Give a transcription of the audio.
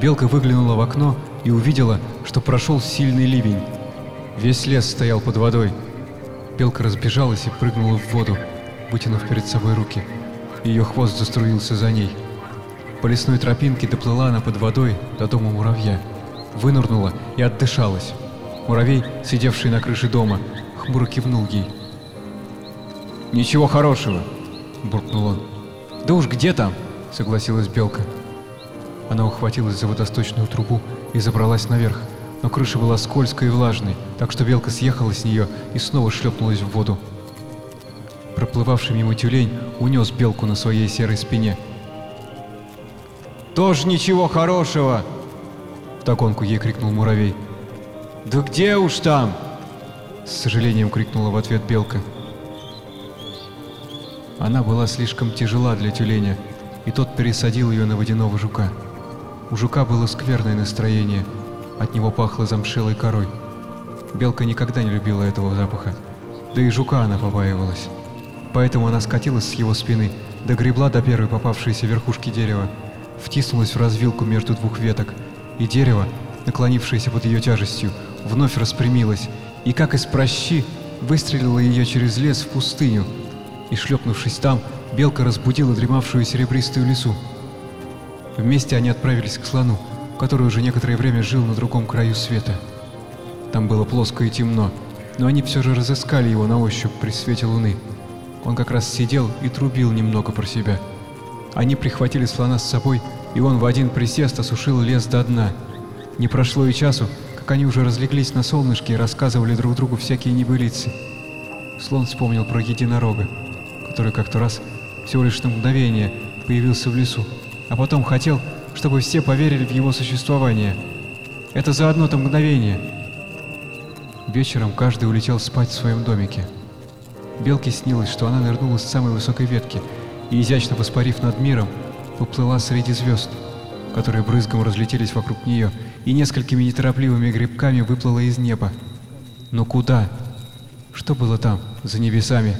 Белка выглянула в окно и увидела, что прошел сильный ливень. Весь лес стоял под водой. Белка разбежалась и прыгнула в воду, вытянув перед собой руки. Ее хвост заструился за ней. По лесной тропинке доплыла она под водой до дома муравья. Вынырнула и отдышалась. Муравей, сидевший на крыше дома, хмуро кивнул ей. «Ничего хорошего!» – буркнул он. «Да уж где там?» – согласилась Белка. Она ухватилась за водосточную трубу и забралась наверх, но крыша была скользкой и влажной, так что Белка съехала с нее и снова шлепнулась в воду. Проплывавший мимо тюлень унес Белку на своей серой спине. «Тоже ничего хорошего!» – вдогонку ей крикнул муравей. «Да где уж там?» – с сожалением крикнула в ответ Белка. Она была слишком тяжела для тюленя, и тот пересадил ее на водяного жука. У жука было скверное настроение, от него пахло замшелой корой. Белка никогда не любила этого запаха, да и жука она побаивалась. Поэтому она скатилась с его спины, догребла до первой попавшейся верхушки дерева, втиснулась в развилку между двух веток, и дерево, наклонившееся под ее тяжестью, вновь распрямилось, и как из прощи выстрелило ее через лес в пустыню, и, шлепнувшись там, белка разбудила дремавшую серебристую лису. Вместе они отправились к слону, который уже некоторое время жил на другом краю света. Там было плоско и темно, но они все же разыскали его на ощупь при свете луны. Он как раз сидел и трубил немного про себя. Они прихватили слона с собой, и он в один присест осушил лес до дна. Не прошло и часу, как они уже разлеглись на солнышке и рассказывали друг другу всякие небылицы. Слон вспомнил про единорога, который как-то раз, всего лишь на мгновение, появился в лесу, а потом хотел, чтобы все поверили в его существование. Это за одно-то мгновение. Вечером каждый улетел спать в своем домике. Белке снилось, что она нырнула с самой высокой ветки и, изящно воспарив над миром, поплыла среди звезд, которые брызгом разлетелись вокруг нее, и несколькими неторопливыми грибками выплыла из неба. Но куда? Что было там, за небесами?